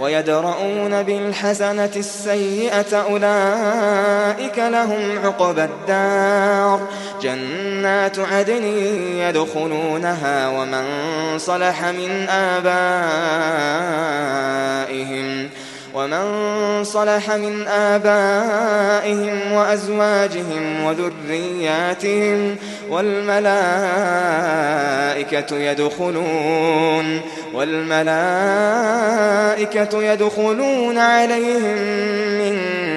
ويدرؤون بالحسنة السيئة أولئك لهم عقبى الدار. جنات عدن يدخلونها ومن صلح من آبائهم. ومن صلح من آبائهم وأزواجهم وذرياتهم والملائكة يدخلون والملائكة يدخلون عليهم من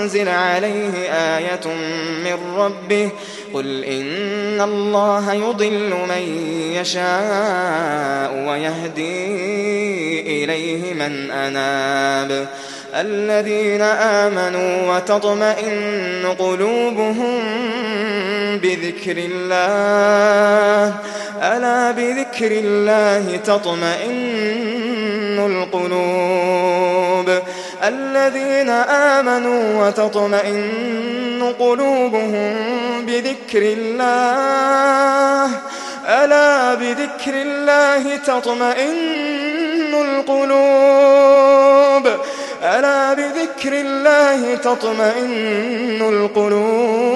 تنزل عليه آية من ربه قل إن الله يضل من يشاء ويهدي إليه من أناب الذين آمنوا وتطمئن قلوبهم بذكر الله ألا بذكر الله تطمئن القلوب الذين آمنوا وتطمئن قلوبهم بذكر الله. ألا بذكر الله تطمئن القلوب. ألا بذكر الله تطمئن القلوب.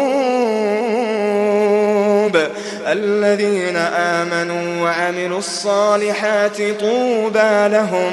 الذين آمنوا وعملوا الصالحات طوبى لهم.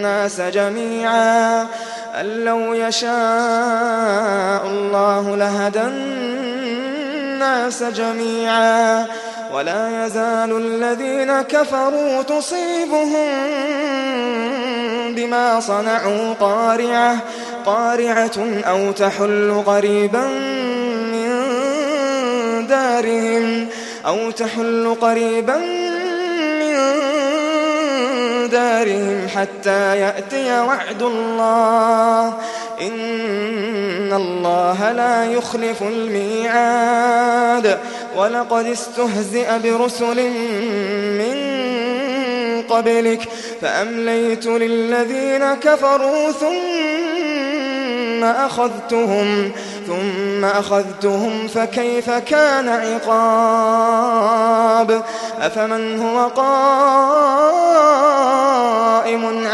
الناس جميعا. أن لو يشاء الله لهدى الناس جميعا. ولا يزال الذين كفروا تصيبهم بما صنعوا قارعة قارعة أو تحل قريبا من دارهم أو تحل قريبا من دارهم حتى يأتي وعد الله. إن الله لا يخلف الميعاد. ولقد استهزئ برسل من قبلك فأمليت للذين كفروا ثم أخذتهم ثم أخذتهم فكيف كان عقاب؟ أفمن هو قاب؟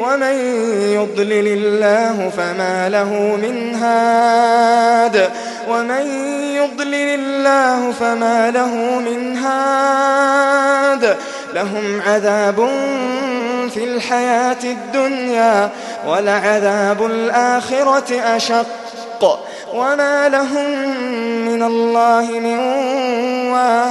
ومن يضلل الله فما له من هاد. ومن يضلل الله فما له من هاد. لهم عذاب في الحياة الدنيا ولعذاب الآخرة أشق. وما لهم من الله من واق.